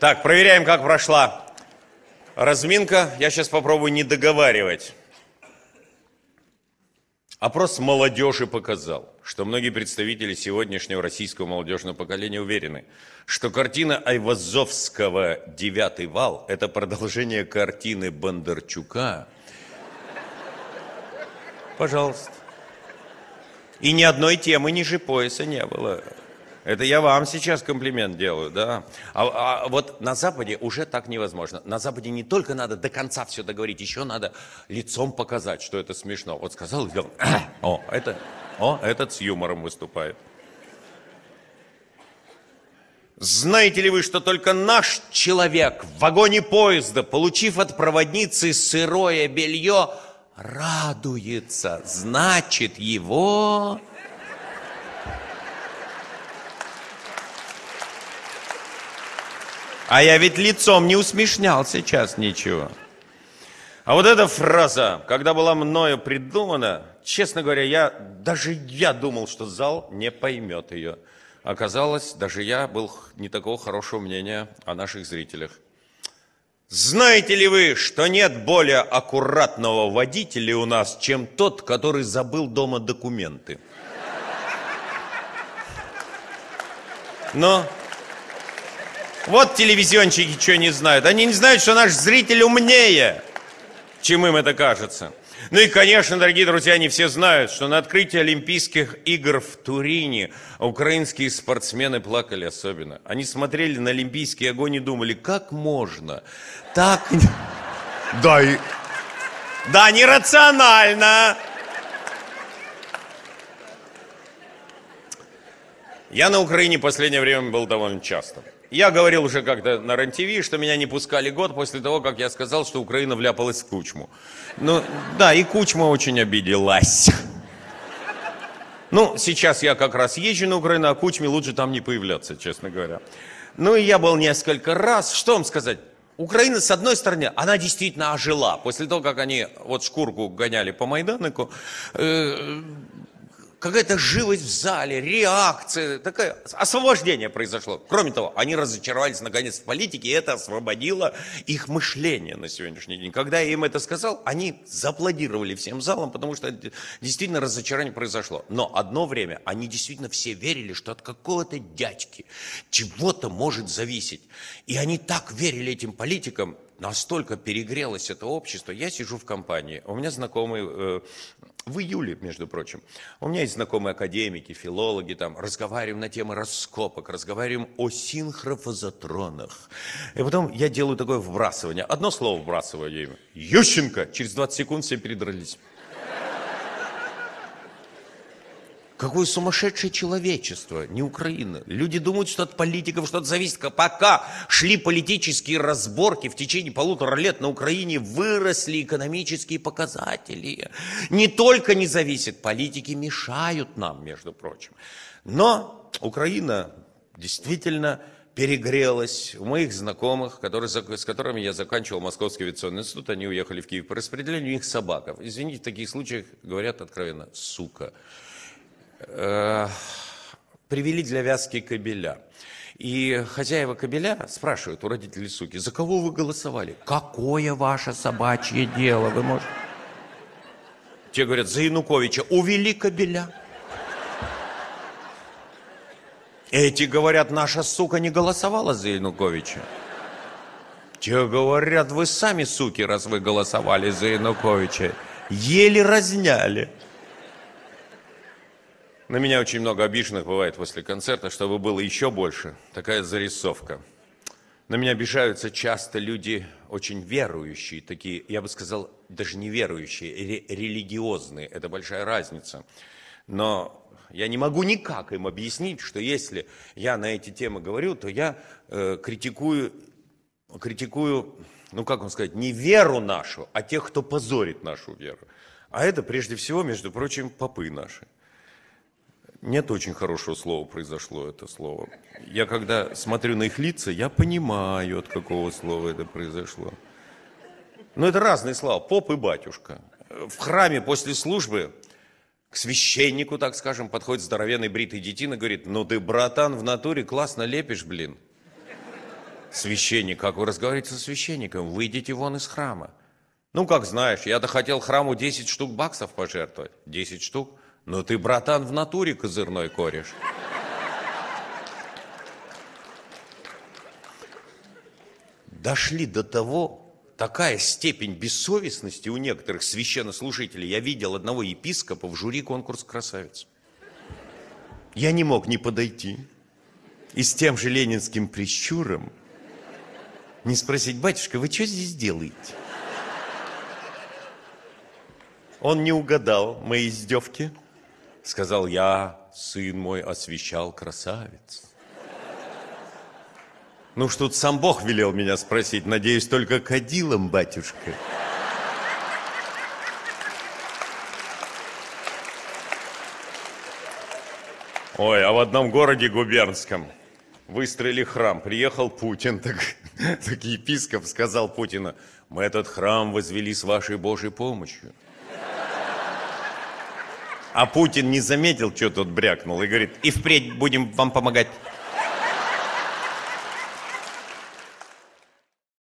Так, проверяем, как прошла разминка. Я сейчас попробую не договаривать. Опрос молодежи показал, что многие представители сегодняшнего российского молодежного поколения уверены, что картина Айвазовского «Девятый вал» – это продолжение картины Бондарчука. Пожалуйста. И ни одной темы ниже пояса не было. Это я вам сейчас комплимент делаю, да. А, а вот на Западе уже так невозможно. На Западе не только надо до конца все договорить, еще надо лицом показать, что это смешно. Вот сказал сделал. О, это, о, этот с юмором выступает. Знаете ли вы, что только наш человек в вагоне поезда, получив от проводницы сырое белье, радуется, значит его А я ведь лицом не усмешнял сейчас ничего. А вот эта фраза, когда была мною придумана, честно говоря, я, даже я думал, что зал не поймет ее. Оказалось, даже я был не такого хорошего мнения о наших зрителях. Знаете ли вы, что нет более аккуратного водителя у нас, чем тот, который забыл дома документы? Но вот телевизионщики что не знают. Они не знают, что наш зритель умнее, чем им это кажется. Ну и, конечно, дорогие друзья, они все знают, что на открытии Олимпийских игр в Турине украинские спортсмены плакали особенно. Они смотрели на Олимпийский огонь и думали, как можно так... Да, и... да, нерационально. Я на Украине последнее время был довольно часто. Я говорил уже как-то на РЕН-ТВ, что меня не пускали год после того, как я сказал, что Украина вляпалась в Кучму. Ну, да, и Кучма очень обиделась. Ну, сейчас я как раз езжу на Украину, а Кучме лучше там не появляться, честно говоря. Ну, и я был несколько раз. Что вам сказать? Украина, с одной стороны, она действительно ожила. После того, как они вот шкурку гоняли по Майданику, э, какая-то живость в зале, реакция, такое освобождение произошло. Кроме того, они разочаровались наконец в политике, и это освободило их мышление на сегодняшний день. Когда я им это сказал, они зааплодировали всем залом, потому что действительно разочарование произошло. Но одно время они действительно все верили, что от какого-то дядьки чего-то может зависеть. И они так верили этим политикам, настолько перегрелось это общество. Я сижу в компании, у меня знакомый э, в июле, между прочим. У меня есть знакомые академики, филологи, там, разговариваем на темы раскопок, разговариваем о синхрофазотронах. И потом я делаю такое вбрасывание. Одно слово вбрасываю я. Ющенко! Через 20 секунд все передрались. Какое сумасшедшее человечество, не Украина. Люди думают, что от политиков что-то зависит. Пока шли политические разборки в течение полутора лет на Украине, выросли экономические показатели. Не только не зависит, политики мешают нам, между прочим. Но Украина действительно перегрелась. У моих знакомых, которые, с которыми я заканчивал Московский авиационный институт, они уехали в Киев по распределению, у них собака. Извините, в таких случаях говорят откровенно, сука э, привели для вязки кабеля. И хозяева кабеля спрашивают у родителей суки, за кого вы голосовали? Какое ваше собачье дело? Вы можете... Те говорят, за Януковича. Увели кабеля. Эти говорят, наша сука не голосовала за Януковича. Те говорят, вы сами суки, раз вы голосовали за Януковича. Еле разняли. На меня очень много обиженных бывает после концерта, чтобы было еще больше. Такая зарисовка. На меня обижаются часто люди очень верующие, такие, я бы сказал, даже не верующие, ре- религиозные. Это большая разница. Но я не могу никак им объяснить, что если я на эти темы говорю, то я э, критикую, критикую, ну как вам сказать, не веру нашу, а тех, кто позорит нашу веру. А это прежде всего, между прочим, попы наши. Нет очень хорошего слова произошло это слово. Я когда смотрю на их лица, я понимаю, от какого слова это произошло. Но это разные слова, поп и батюшка. В храме после службы к священнику, так скажем, подходит здоровенный бритый детина, говорит, ну ты, братан, в натуре классно лепишь, блин. Священник, как вы разговариваете со священником? Выйдите вон из храма. Ну, как знаешь, я-то хотел храму 10 штук баксов пожертвовать. 10 штук? Ну, ты, братан, в натуре козырной кореш. Дошли до того, такая степень бессовестности у некоторых священнослужителей. Я видел одного епископа в жюри конкурс красавиц. Я не мог не подойти и с тем же ленинским прищуром не спросить, батюшка, вы что здесь делаете? Он не угадал мои издевки. Сказал, я, сын мой, освещал красавиц. Ну что тут сам Бог велел меня спросить, надеюсь, только кадилом, батюшка. Ой, а в одном городе губернском выстроили храм. Приехал Путин, так, так епископ сказал Путину, мы этот храм возвели с вашей Божьей помощью. А Путин не заметил, что тут брякнул, и говорит, и впредь будем вам помогать.